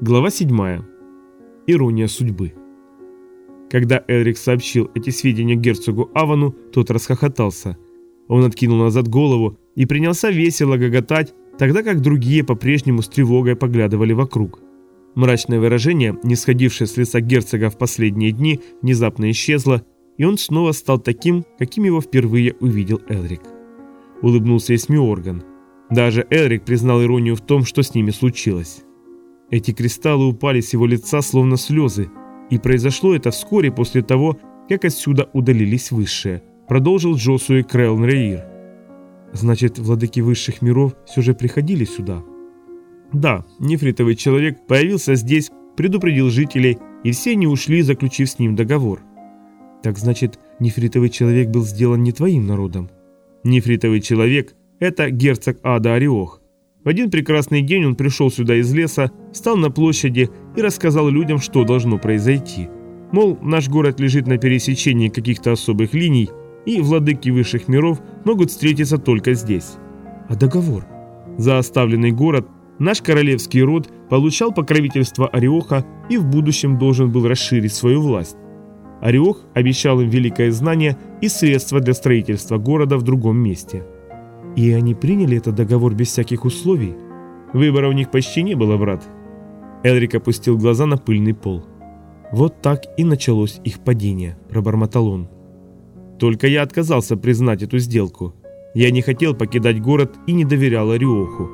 Глава 7. Ирония судьбы. Когда Элрик сообщил эти сведения герцогу Авану, тот расхохотался. Он откинул назад голову и принялся весело гоготать, тогда как другие по-прежнему с тревогой поглядывали вокруг. Мрачное выражение, не сходившее с лица герцога в последние дни, внезапно исчезло, и он снова стал таким, каким его впервые увидел Элрик. Улыбнулся и. Даже Элрик признал иронию в том, что с ними случилось. Эти кристаллы упали с его лица словно слезы, и произошло это вскоре после того, как отсюда удалились высшие, продолжил Джосуэ Крэлн Рейр. Значит, владыки высших миров все же приходили сюда? Да, нефритовый человек появился здесь, предупредил жителей, и все они ушли, заключив с ним договор. Так значит, нефритовый человек был сделан не твоим народом? Нефритовый человек – это герцог Ада Ореох. В один прекрасный день он пришел сюда из леса, встал на площади и рассказал людям, что должно произойти. Мол, наш город лежит на пересечении каких-то особых линий, и владыки высших миров могут встретиться только здесь. А договор? За оставленный город наш королевский род получал покровительство Ореоха и в будущем должен был расширить свою власть. Ореох обещал им великое знание и средства для строительства города в другом месте. И они приняли этот договор без всяких условий? Выбора у них почти не было, брат. Элрик опустил глаза на пыльный пол. Вот так и началось их падение, пробормотал он. Только я отказался признать эту сделку. Я не хотел покидать город и не доверял Ореоху.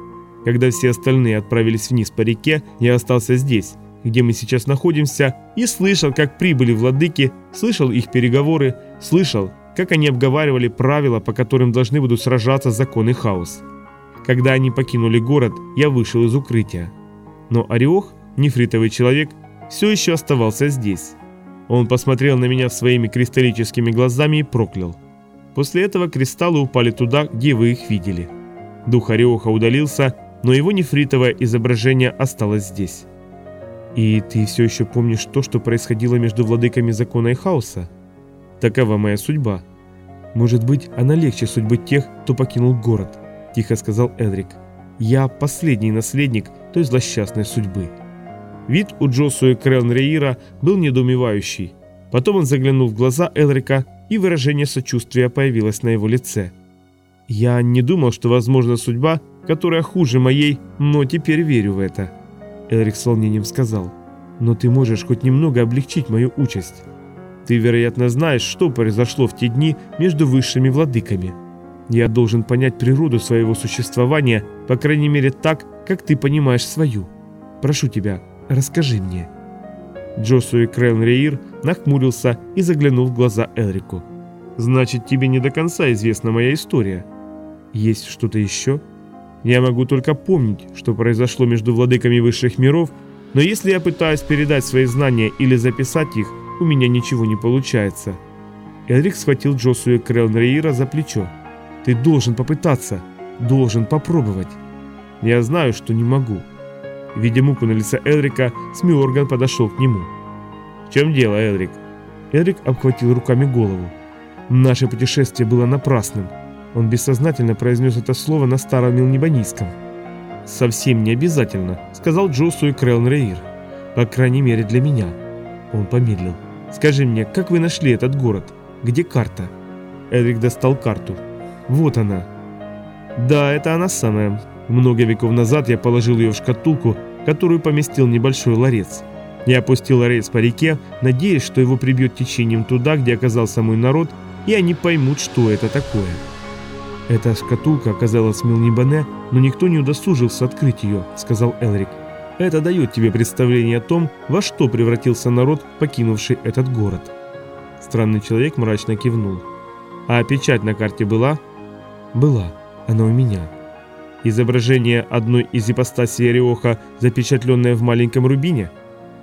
Когда все остальные отправились вниз по реке, я остался здесь, где мы сейчас находимся, и слышал, как прибыли владыки, слышал их переговоры, слышал, как они обговаривали правила, по которым должны будут сражаться законы хаос. Когда они покинули город, я вышел из укрытия. Но Ореох, нефритовый человек, все еще оставался здесь. Он посмотрел на меня своими кристаллическими глазами и проклял. После этого кристаллы упали туда, где вы их видели. Дух Ореоха удалился, но его нефритовое изображение осталось здесь. «И ты все еще помнишь то, что происходило между владыками закона и хаоса? Такова моя судьба. Может быть, она легче судьбы тех, кто покинул город», – тихо сказал Эдрик. «Я последний наследник той злосчастной судьбы». Вид у Джосуэ Крелнреира был недоумевающий. Потом он заглянул в глаза Элрика, и выражение сочувствия появилось на его лице. «Я не думал, что возможна судьба, которая хуже моей, но теперь верю в это». Элрик с волнением сказал. «Но ты можешь хоть немного облегчить мою участь. Ты, вероятно, знаешь, что произошло в те дни между высшими владыками. Я должен понять природу своего существования, по крайней мере так, как ты понимаешь свою. Прошу тебя, расскажи мне». Джосуи Крэлн нахмурился и заглянул в глаза Элрику. «Значит, тебе не до конца известна моя история. Есть что-то еще?» Я могу только помнить, что произошло между владыками высших миров, но если я пытаюсь передать свои знания или записать их, у меня ничего не получается. Элрик схватил Джосуя Крелнрейра за плечо. «Ты должен попытаться, должен попробовать». «Я знаю, что не могу». Видя муку на лице Элрика, Смиорган подошел к нему. «В чем дело, Элрик?» Элрик обхватил руками голову. «Наше путешествие было напрасным. Он бессознательно произнес это слово на старом милнебанийском. «Совсем не обязательно», — сказал Джосу и Крэлн Рейр. «По крайней мере для меня». Он помедлил. «Скажи мне, как вы нашли этот город? Где карта?» Эдрик достал карту. «Вот она». «Да, это она самая. Много веков назад я положил ее в шкатулку, которую поместил небольшой ларец. Я опустил ларец по реке, надеясь, что его прибьет течением туда, где оказался мой народ, и они поймут, что это такое». «Эта шкатулка оказалась в Милнибане, но никто не удосужился открыть ее», — сказал Элрик. «Это дает тебе представление о том, во что превратился народ, покинувший этот город». Странный человек мрачно кивнул. «А печать на карте была?» «Была. Она у меня». «Изображение одной из ипостасей Ореоха, запечатленное в маленьком рубине?»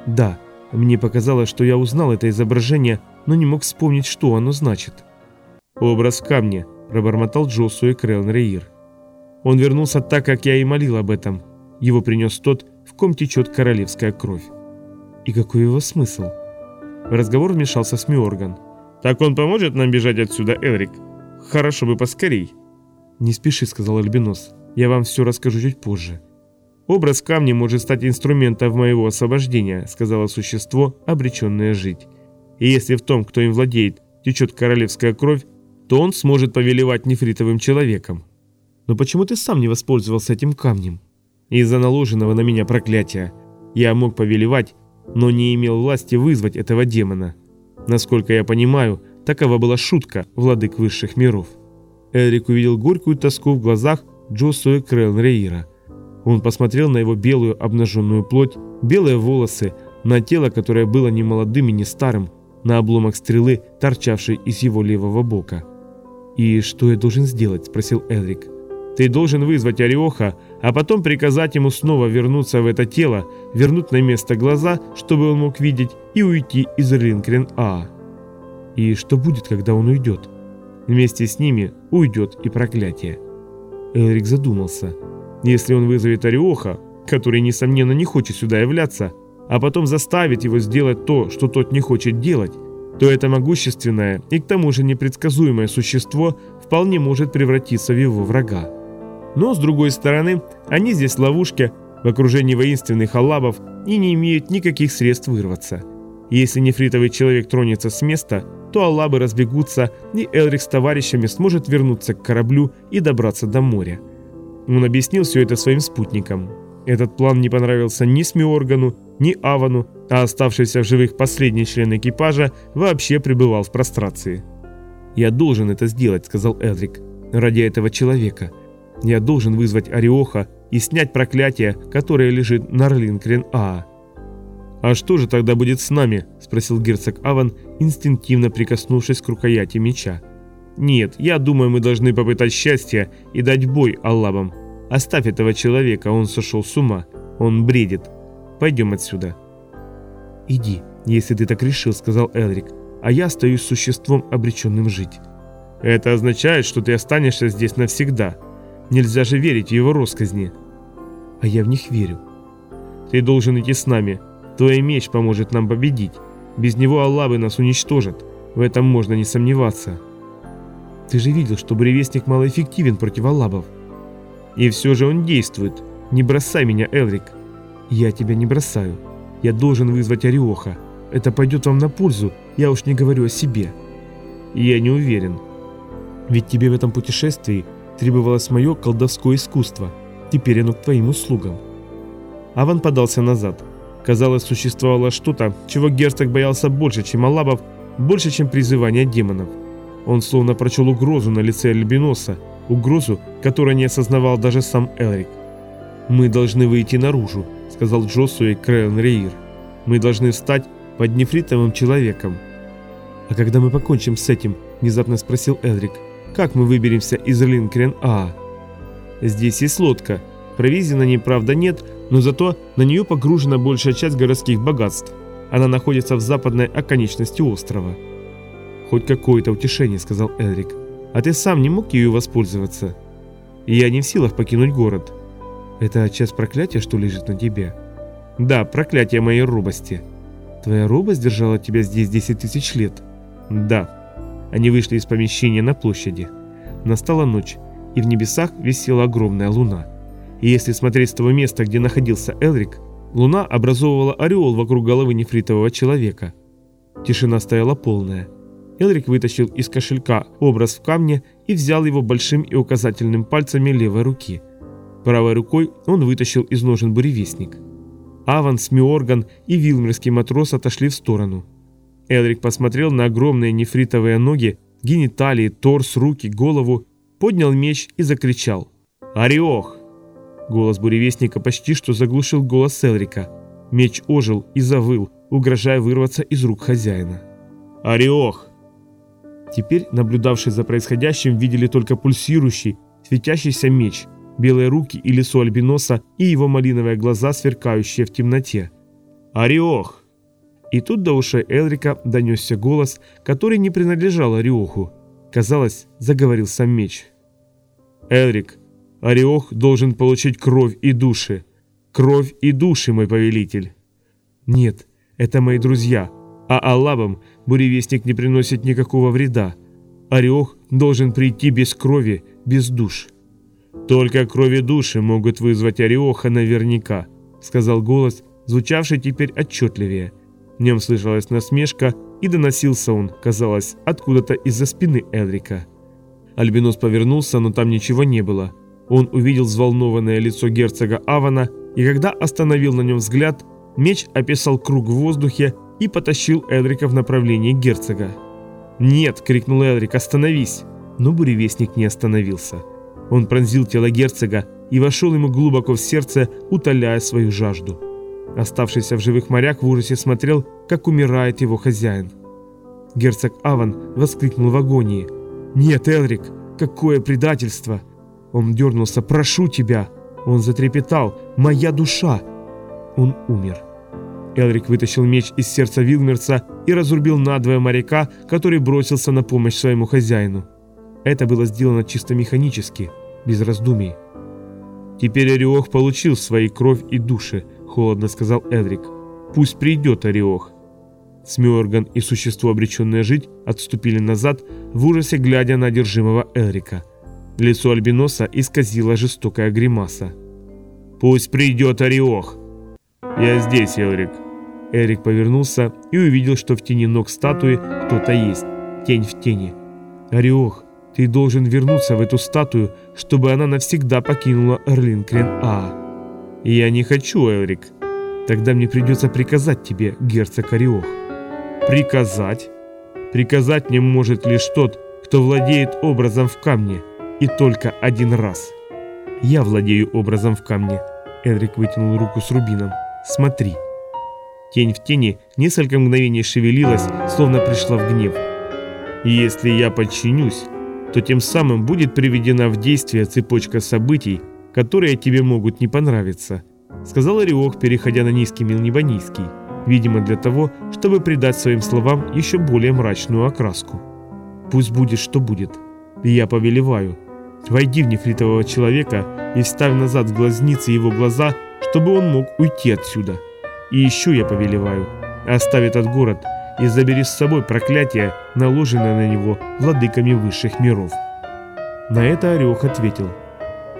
«Да. Мне показалось, что я узнал это изображение, но не мог вспомнить, что оно значит». «Образ камня», пробормотал Джосуэ Крэлн Рейр. Он вернулся так, как я и молил об этом. Его принес тот, ком течет королевская кровь. И какой его смысл? В разговор вмешался Смиорган. «Так он поможет нам бежать отсюда, Элрик? Хорошо бы поскорей». «Не спеши», — сказал Альбинос. «Я вам все расскажу чуть позже». Образ камня может стать инструментом моего освобождения, сказала существо, обреченное жить. И если в том, кто им владеет, течет королевская кровь, то он сможет повелевать нефритовым человеком. Но почему ты сам не воспользовался этим камнем? Из-за наложенного на меня проклятия. Я мог повелевать, но не имел власти вызвать этого демона. Насколько я понимаю, такова была шутка владык высших миров. Эрик увидел горькую тоску в глазах Джосуэ Крэлн Он посмотрел на его белую обнаженную плоть, белые волосы, на тело, которое было не молодым и не старым, на обломок стрелы, торчавшей из его левого бока. «И что я должен сделать?» – спросил Элрик. «Ты должен вызвать Ореоха, а потом приказать ему снова вернуться в это тело, вернуть на место глаза, чтобы он мог видеть, и уйти из Ринкрен-А». «И что будет, когда он уйдет?» «Вместе с ними уйдет и проклятие». Элрик задумался. Если он вызовет Ореоха, который, несомненно, не хочет сюда являться, а потом заставит его сделать то, что тот не хочет делать, то это могущественное и к тому же непредсказуемое существо вполне может превратиться в его врага. Но, с другой стороны, они здесь в ловушке, в окружении воинственных аллабов и не имеют никаких средств вырваться. Если нефритовый человек тронется с места, то аллабы разбегутся, и Элрик с товарищами сможет вернуться к кораблю и добраться до моря. Он объяснил все это своим спутникам. Этот план не понравился ни Смиоргану, ни Авану, а оставшийся в живых последний член экипажа вообще пребывал в прострации. «Я должен это сделать», — сказал Эдрик, — «ради этого человека. Я должен вызвать Ореоха и снять проклятие, которое лежит на Рлинкрен-Аа». «А что же тогда будет с нами?» – спросил герцог Аван, инстинктивно прикоснувшись к рукояти меча. «Нет, я думаю, мы должны попытать счастье и дать бой Аллабам. Оставь этого человека, он сошел с ума, он бредит. Пойдем отсюда». «Иди, если ты так решил», — сказал Элрик, «а я остаюсь существом, обреченным жить». «Это означает, что ты останешься здесь навсегда. Нельзя же верить в его росказни». «А я в них верю». «Ты должен идти с нами. Твой меч поможет нам победить. Без него Аллабы нас уничтожат. В этом можно не сомневаться». «Ты же видел, что буревестник малоэффективен против Аллабов». «И все же он действует. Не бросай меня, Элрик». «Я тебя не бросаю. Я должен вызвать Ореоха. Это пойдет вам на пользу, я уж не говорю о себе». «Я не уверен». «Ведь тебе в этом путешествии требовалось мое колдовское искусство. Теперь оно к твоим услугам». Аван подался назад. Казалось, существовало что-то, чего герцог боялся больше, чем Алабов, больше, чем призывание демонов. Он словно прочел угрозу на лице Альбиноса, угрозу, которую не осознавал даже сам Элрик. «Мы должны выйти наружу», — сказал Джосуэ Крэлн Рейр. «Мы должны встать под нефритовым человеком». «А когда мы покончим с этим?» – внезапно спросил Элрик. «Как мы выберемся из Линкрен-А?» «Здесь есть лодка. Провизии на ней, правда, нет, но зато на нее погружена большая часть городских богатств. Она находится в западной оконечности острова. «Хоть какое-то утешение», — сказал Элрик. «А ты сам не мог ею воспользоваться?» «Я не в силах покинуть город». «Это часть проклятия, что лежит на тебе?» «Да, проклятие моей робости». «Твоя робость держала тебя здесь 10 тысяч лет?» «Да». Они вышли из помещения на площади. Настала ночь, и в небесах висела огромная луна. И если смотреть с того места, где находился Элрик, луна образовывала ореол вокруг головы нефритового человека. Тишина стояла полная. Элрик вытащил из кошелька образ в камне и взял его большим и указательным пальцами левой руки. Правой рукой он вытащил из ножен буревестник. Аван, Смиорган и вилмерский матрос отошли в сторону. Элрик посмотрел на огромные нефритовые ноги, гениталии, торс, руки, голову, поднял меч и закричал «Ореох!». Голос буревестника почти что заглушил голос Элрика. Меч ожил и завыл, угрожая вырваться из рук хозяина. «Ореох!» Теперь, наблюдавшие за происходящим, видели только пульсирующий, светящийся меч, белые руки и лицо альбиноса и его малиновые глаза, сверкающие в темноте. «Ореох!» И тут до ушей Элрика донесся голос, который не принадлежал Ореоху. Казалось, заговорил сам меч. «Элрик, Ореох должен получить кровь и души. Кровь и души, мой повелитель. Нет, это мои друзья, а Аллабам буревестник не приносит никакого вреда. Ореох должен прийти без крови, без душ. Только крови души могут вызвать Ореоха наверняка, сказал голос, звучавший теперь отчетливее. Нем слышалась насмешка, и доносился он, казалось, откуда-то из-за спины Элрика. Альбинос повернулся, но там ничего не было. Он увидел взволнованное лицо герцога Авана, и когда остановил на нем взгляд, меч описал круг в воздухе и потащил Элрика в направлении герцога. «Нет!» – крикнул Элрик, «остановись!» Но буревестник не остановился. Он пронзил тело герцога и вошел ему глубоко в сердце, утоляя свою жажду. Оставшийся в живых моряк в ужасе смотрел, как умирает его хозяин. Герцог Аван воскликнул в агонии. «Нет, Элрик, какое предательство!» Он дернулся. «Прошу тебя!» Он затрепетал. «Моя душа!» Он умер. Элрик вытащил меч из сердца Вилмерца и разрубил надвое моряка, который бросился на помощь своему хозяину. Это было сделано чисто механически, без раздумий. «Теперь Ореох получил свои кровь и души», — холодно сказал Элрик. «Пусть придет Ореох». Смиорган и существо, обреченное жить, отступили назад, в ужасе глядя на одержимого Элрика. Лицо Альбиноса исказило жестокая гримаса. «Пусть придет Ореох!» «Я здесь, Элрик!» Эрик повернулся и увидел, что в тени ног статуи кто-то есть. Тень в тени. «Ореох, ты должен вернуться в эту статую, чтобы она навсегда покинула Эрлинкрен А. Я не хочу, Элрик. Тогда мне придется приказать тебе, герцог Ореох. Приказать? Приказать мне может лишь тот, кто владеет образом в камне, и только один раз. Я владею образом в камне. Элрик вытянул руку с рубином. Смотри. Тень в тени несколько мгновений шевелилась, словно пришла в гнев. Если я подчинюсь, то тем самым будет приведена в действие цепочка событий, которые тебе могут не понравиться», — сказал Ореох, переходя на низкий мелнебанийский, видимо для того, чтобы придать своим словам еще более мрачную окраску. «Пусть будет, что будет. Я повелеваю. Войди в нефритового человека и вставь назад в глазницы его глаза, чтобы он мог уйти отсюда. И еще я повелеваю. Оставь этот город и забери с собой проклятие, наложенное на него владыками высших миров. На это Орех ответил.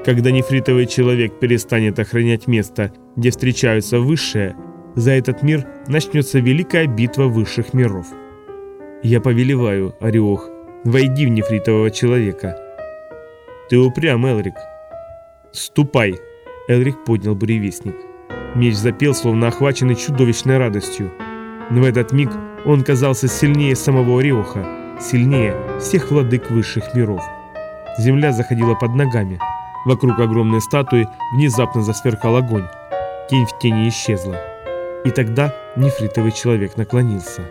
Когда нефритовый человек перестанет охранять место, где встречаются высшие, за этот мир начнется великая битва высших миров. Я повелеваю, Ореох, войди в нефритового человека. Ты упрям, Элрик. Ступай. Элрик поднял буревестник. Меч запел, словно охваченный чудовищной радостью. Но в этот миг он казался сильнее самого Ореоха, сильнее всех владык высших миров. Земля заходила под ногами. Вокруг огромной статуи внезапно засверкал огонь. Тень в тени исчезла. И тогда нефритовый человек наклонился.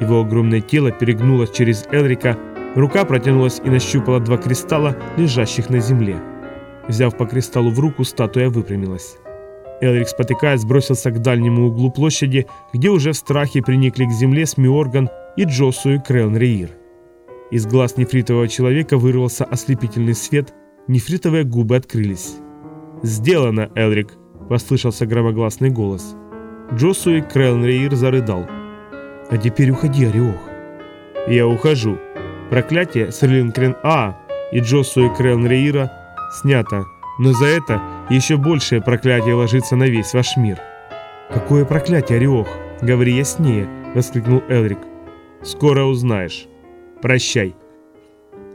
Его огромное тело перегнулось через Элрика, рука протянулась и нащупала два кристалла, лежащих на земле. Взяв по кристаллу в руку, статуя выпрямилась. Элрик, спотыкаясь, бросился к дальнему углу площади, где уже в страхе приникли к земле Смиорган и Джосу и Крелн Из глаз нефритового человека вырвался ослепительный свет, нефритовые губы открылись. «Сделано, Элрик!» – послышался громогласный голос. Джосу и Крелн зарыдал. «А теперь уходи, Ореох!» «Я ухожу. Проклятие Серлинкрен А и Джосу и Крелн снято, но за это еще большее проклятие ложится на весь ваш мир. «Какое проклятие, Ореох? Говори яснее!» – воскликнул Элрик. «Скоро узнаешь. Прощай!»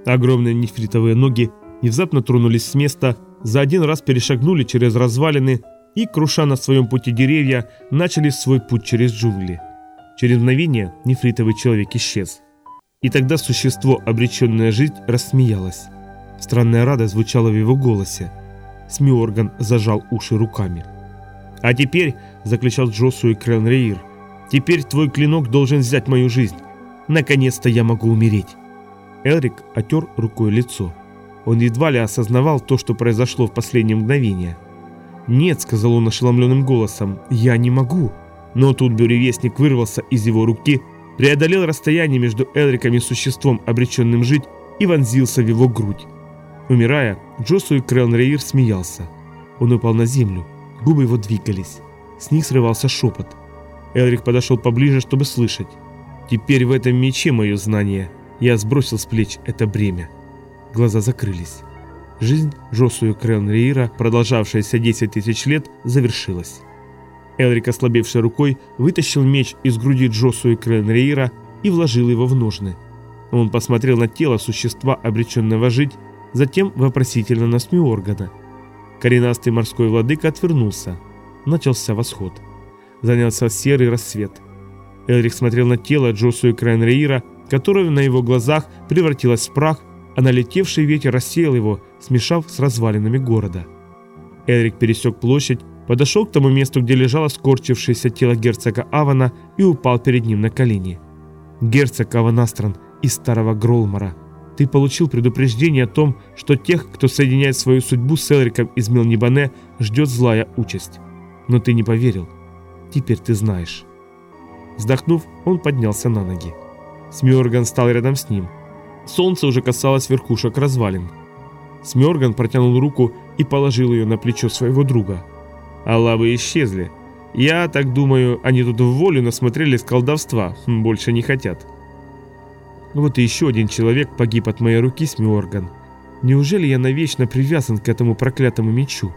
Огромные нефритовые ноги внезапно тронулись с места, за один раз перешагнули через развалины и, круша на своем пути деревья, начали свой путь через джунгли. Через мгновение нефритовый человек исчез. И тогда существо, обреченное жить, рассмеялось. Странная радость звучала в его голосе. Смиорган зажал уши руками. «А теперь», — заключал Джосу и Кренрейр, — «теперь твой клинок должен взять мою жизнь. Наконец-то я могу умереть». Элрик отер рукой лицо. Он едва ли осознавал то, что произошло в последнее мгновение. «Нет», — сказал он ошеломленным голосом, — «я не могу». Но тут буревестник вырвался из его руки, преодолел расстояние между Элриком и существом, обреченным жить, и вонзился в его грудь. Умирая, Джосу и Крелнрейр смеялся. Он упал на землю, губы его двигались. С них срывался шепот. Элрик подошел поближе, чтобы слышать. «Теперь в этом мече мое знание. Я сбросил с плеч это бремя». Глаза закрылись. Жизнь Жосую Кренриира, продолжавшаяся 10 тысяч лет, завершилась. Элрик, ослабевшей рукой, вытащил меч из груди Джосуи Кренриира и вложил его в ножны. Он посмотрел на тело существа, обреченного жить, затем вопросительно на Смиоргана. Коренастый морской владыка отвернулся. Начался восход. Занялся серый рассвет. Элрик смотрел на тело Джосуи Кренриира, которое на его глазах превратилось в прах, а налетевший ветер рассеял его, смешав с развалинами города. Элрик пересек площадь, подошел к тому месту, где лежало скорчившееся тело герцога Авана и упал перед ним на колени. «Герцог Аванастран из старого Гролмара, ты получил предупреждение о том, что тех, кто соединяет свою судьбу с Элриком из Мелнибане, ждет злая участь. Но ты не поверил. Теперь ты знаешь». Вздохнув, он поднялся на ноги. Смиорган стал рядом с ним. Солнце уже касалось верхушек развалин. Смиорган протянул руку и положил ее на плечо своего друга. А лавы исчезли. Я так думаю, они тут в волю насмотрелись колдовства, хм, больше не хотят. Вот и еще один человек погиб от моей руки, Смиорган. Неужели я навечно привязан к этому проклятому мечу?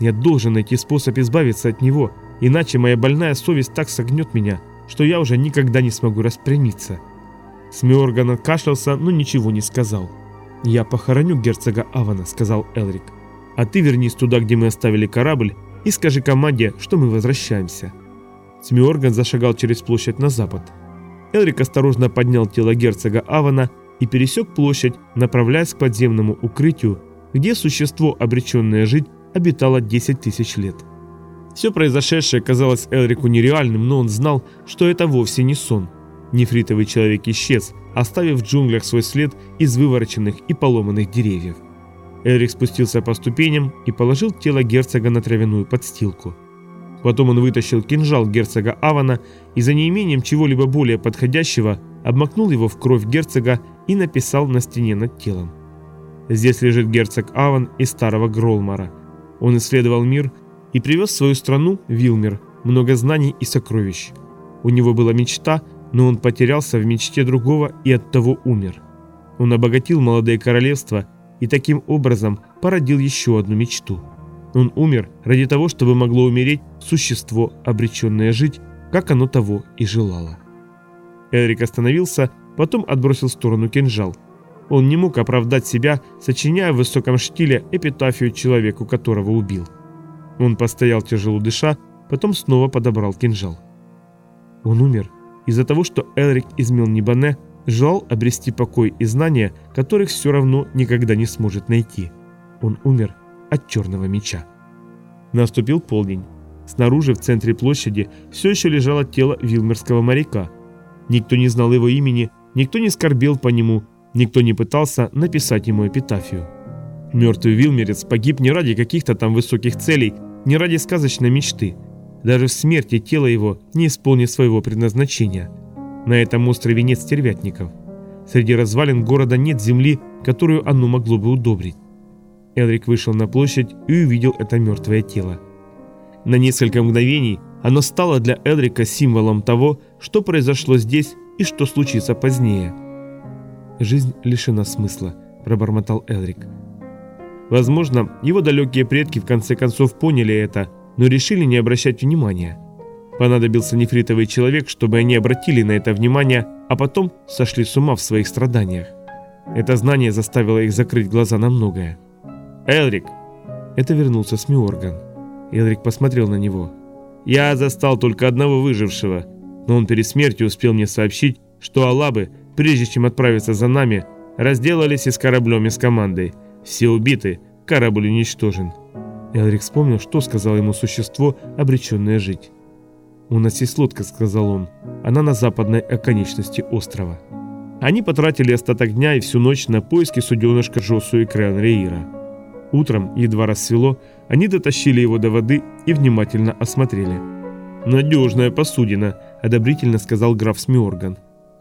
Я должен найти способ избавиться от него, иначе моя больная совесть так согнет меня, что я уже никогда не смогу распрямиться. Смиорган откашлялся, но ничего не сказал. «Я похороню герцога Авана», — сказал Элрик. «А ты вернись туда, где мы оставили корабль, и скажи команде, что мы возвращаемся». Смиорган зашагал через площадь на запад. Элрик осторожно поднял тело герцога Авана и пересек площадь, направляясь к подземному укрытию, где существо, обреченное жить, обитало 10 тысяч лет. Все произошедшее казалось Элрику нереальным, но он знал, что это вовсе не сон – Нефритовый человек исчез, оставив в джунглях свой след из вывороченных и поломанных деревьев. Эрик спустился по ступеням и положил тело герцога на травяную подстилку. Потом он вытащил кинжал герцога Авана и за неимением чего-либо более подходящего обмакнул его в кровь герцога и написал на стене над телом. Здесь лежит герцог Аван из старого Гролмара. Он исследовал мир и привез в свою страну, Вилмер, много знаний и сокровищ. У него была мечта – но он потерялся в мечте другого и оттого умер. Он обогатил молодое королевство и таким образом породил еще одну мечту. Он умер ради того, чтобы могло умереть существо, обреченное жить, как оно того и желало. Элрик остановился, потом отбросил в сторону кинжал. Он не мог оправдать себя, сочиняя в высоком штиле эпитафию человеку, которого убил. Он постоял тяжело дыша, потом снова подобрал кинжал. Он умер из-за того, что Элрик из Милнибане желал обрести покой и знания, которых все равно никогда не сможет найти. Он умер от черного меча. Наступил полдень. Снаружи, в центре площади, все еще лежало тело вилмерского моряка. Никто не знал его имени, никто не скорбел по нему, никто не пытался написать ему эпитафию. Мертвый вилмерец погиб не ради каких-то там высоких целей, не ради сказочной мечты – даже в смерти тело его не исполнит своего предназначения. На этом острове нет стервятников. Среди развалин города нет земли, которую оно могло бы удобрить. Элрик вышел на площадь и увидел это мертвое тело. На несколько мгновений оно стало для Элрика символом того, что произошло здесь и что случится позднее. «Жизнь лишена смысла», – пробормотал Элрик. Возможно, его далекие предки в конце концов поняли это – но решили не обращать внимания. Понадобился нефритовый человек, чтобы они обратили на это внимание, а потом сошли с ума в своих страданиях. Это знание заставило их закрыть глаза на многое. «Элрик!» Это вернулся Смиорган. Элрик посмотрел на него. «Я застал только одного выжившего, но он перед смертью успел мне сообщить, что Алабы, прежде чем отправиться за нами, разделались и с кораблем, и с командой. Все убиты, корабль уничтожен. Элрик вспомнил, что сказал ему существо, обреченное жить. «У нас есть лодка», — сказал он. «Она на западной оконечности острова». Они потратили остаток дня и всю ночь на поиски суденышка Джосу и Крен Рейра. Утром, едва рассвело, они дотащили его до воды и внимательно осмотрели. «Надежная посудина», — одобрительно сказал граф Смиорган.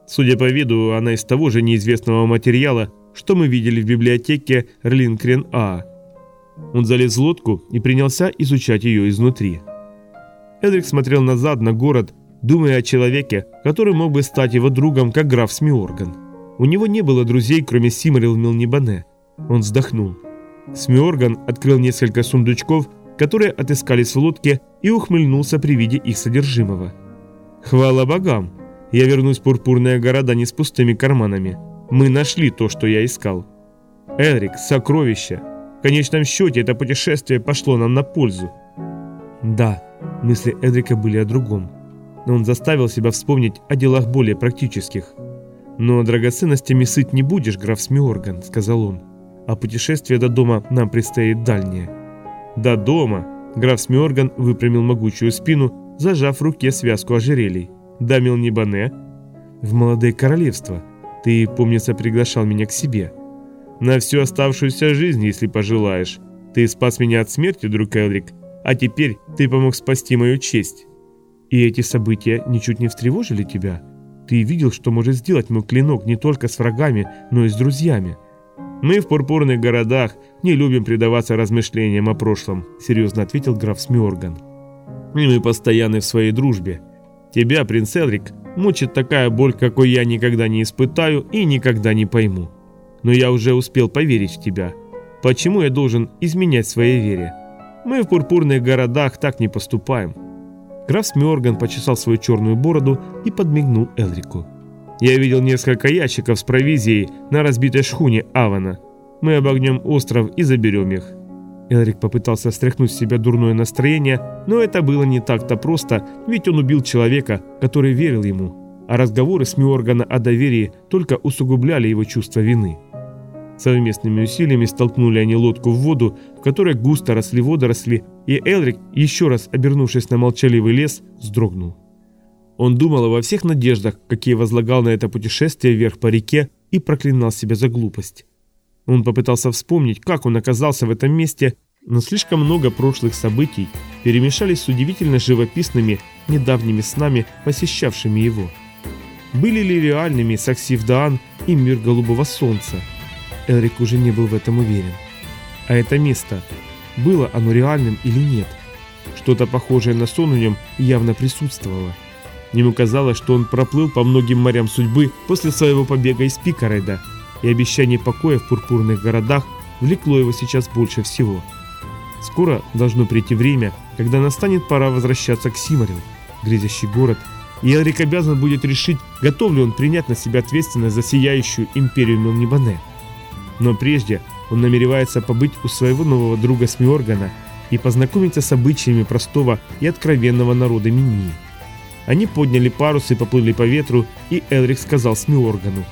«Судя по виду, она из того же неизвестного материала, что мы видели в библиотеке Рлинкрен-А, он залез в лодку и принялся изучать ее изнутри. Эдрик смотрел назад на город, думая о человеке, который мог бы стать его другом, как граф Смиорган. У него не было друзей, кроме Симарил Милнибане. Он вздохнул. Смиорган открыл несколько сундучков, которые отыскались в лодке, и ухмыльнулся при виде их содержимого. «Хвала богам! Я вернусь в пурпурные города не с пустыми карманами. Мы нашли то, что я искал. Элрик, сокровища! В конечном счете это путешествие пошло нам на пользу». Да, мысли Эдрика были о другом. Но он заставил себя вспомнить о делах более практических. «Но драгоценностями сыт не будешь, граф Смиорган», — сказал он. «А путешествие до дома нам предстоит дальнее». «До дома!» Граф Смиорган выпрямил могучую спину, зажав в руке связку ожерелий. «Да, Милнибане?» «В молодое королевство. Ты, помнится, приглашал меня к себе». «На всю оставшуюся жизнь, если пожелаешь. Ты спас меня от смерти, друг Элрик, а теперь ты помог спасти мою честь». «И эти события ничуть не встревожили тебя? Ты видел, что может сделать мой клинок не только с врагами, но и с друзьями?» «Мы в пурпурных городах не любим предаваться размышлениям о прошлом», — серьезно ответил граф Смиорган. «И мы постоянны в своей дружбе. Тебя, принц Элрик, мучит такая боль, какой я никогда не испытаю и никогда не пойму. Но я уже успел поверить в тебя. Почему я должен изменять своей вере? Мы в пурпурных городах так не поступаем». Граф Смиорган почесал свою черную бороду и подмигнул Элрику. Я видел несколько ящиков с провизией на разбитой шхуне Авана. Мы обогнем остров и заберем их». Элрик попытался стряхнуть с себя дурное настроение, но это было не так-то просто, ведь он убил человека, который верил ему, а разговоры с Миоргана о доверии только усугубляли его чувство вины. Совместными усилиями столкнули они лодку в воду, в которой густо росли водоросли, и Элрик, еще раз обернувшись на молчаливый лес, вздрогнул. Он думал во всех надеждах, какие возлагал на это путешествие вверх по реке, и проклинал себя за глупость. Он попытался вспомнить, как он оказался в этом месте, но слишком много прошлых событий перемешались с удивительно живописными недавними снами, посещавшими его. Были ли реальными Саксивдаан и мир голубого солнца? Элрик уже не был в этом уверен. А это место, было оно реальным или нет? Что-то похожее на сон в нем явно присутствовало. Ему казалось, что он проплыл по многим морям судьбы после своего побега из Пикарайда, и обещание покоя в пурпурных городах влекло его сейчас больше всего. Скоро должно прийти время, когда настанет пора возвращаться к Симарил, грязящий город, и Элрик обязан будет решить, готов ли он принять на себя ответственность за сияющую империю Мелнибане. Но прежде он намеревается побыть у своего нового друга Смиоргана и познакомиться с обычаями простого и откровенного народа Минии. Они подняли парус и поплыли по ветру, и Элрик сказал Смиоргану.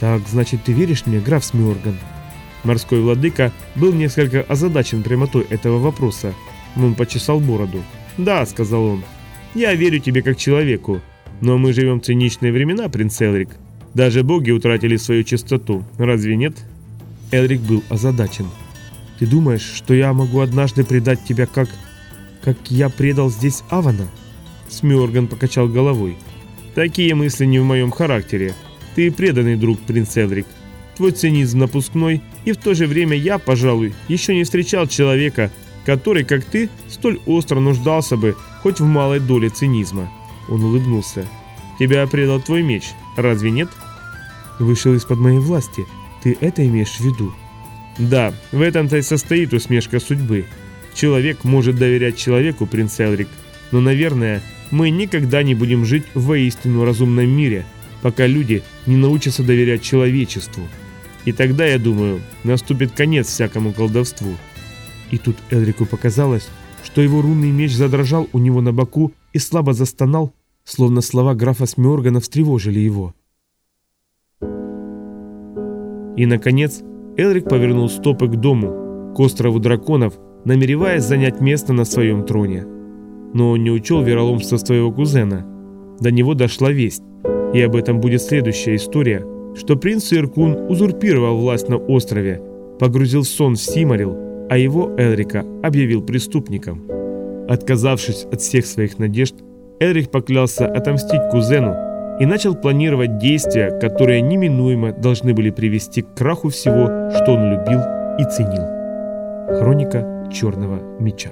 «Так, значит, ты веришь мне, граф Смиорган?» Морской владыка был несколько озадачен прямотой этого вопроса, но он почесал бороду. «Да», — сказал он, — «я верю тебе как человеку, но мы живем в циничные времена, принц Элрик. Даже боги утратили свою чистоту, разве нет?» Элрик был озадачен. «Ты думаешь, что я могу однажды предать тебя как... как я предал здесь Авана?» Смёрган покачал головой. «Такие мысли не в моем характере. Ты преданный друг, принц Эдрик. Твой цинизм напускной, и в то же время я, пожалуй, еще не встречал человека, который, как ты, столь остро нуждался бы хоть в малой доле цинизма». Он улыбнулся. «Тебя предал твой меч, разве нет?» «Вышел из-под моей власти. Ты это имеешь в виду?» «Да, в этом-то и состоит усмешка судьбы. Человек может доверять человеку, принц Элрик, но, наверное, мы никогда не будем жить в воистину разумном мире, пока люди не научатся доверять человечеству. И тогда, я думаю, наступит конец всякому колдовству. И тут Элрику показалось, что его рунный меч задрожал у него на боку и слабо застонал, словно слова графа Смёргана встревожили его. И, наконец, Элрик повернул стопы к дому, к острову драконов, намереваясь занять место на своем троне но он не учел вероломство своего кузена. До него дошла весть, и об этом будет следующая история, что принц Иркун узурпировал власть на острове, погрузил сон в Симарил, а его, Элрика, объявил преступником. Отказавшись от всех своих надежд, Элрик поклялся отомстить кузену и начал планировать действия, которые неминуемо должны были привести к краху всего, что он любил и ценил. Хроника Черного Меча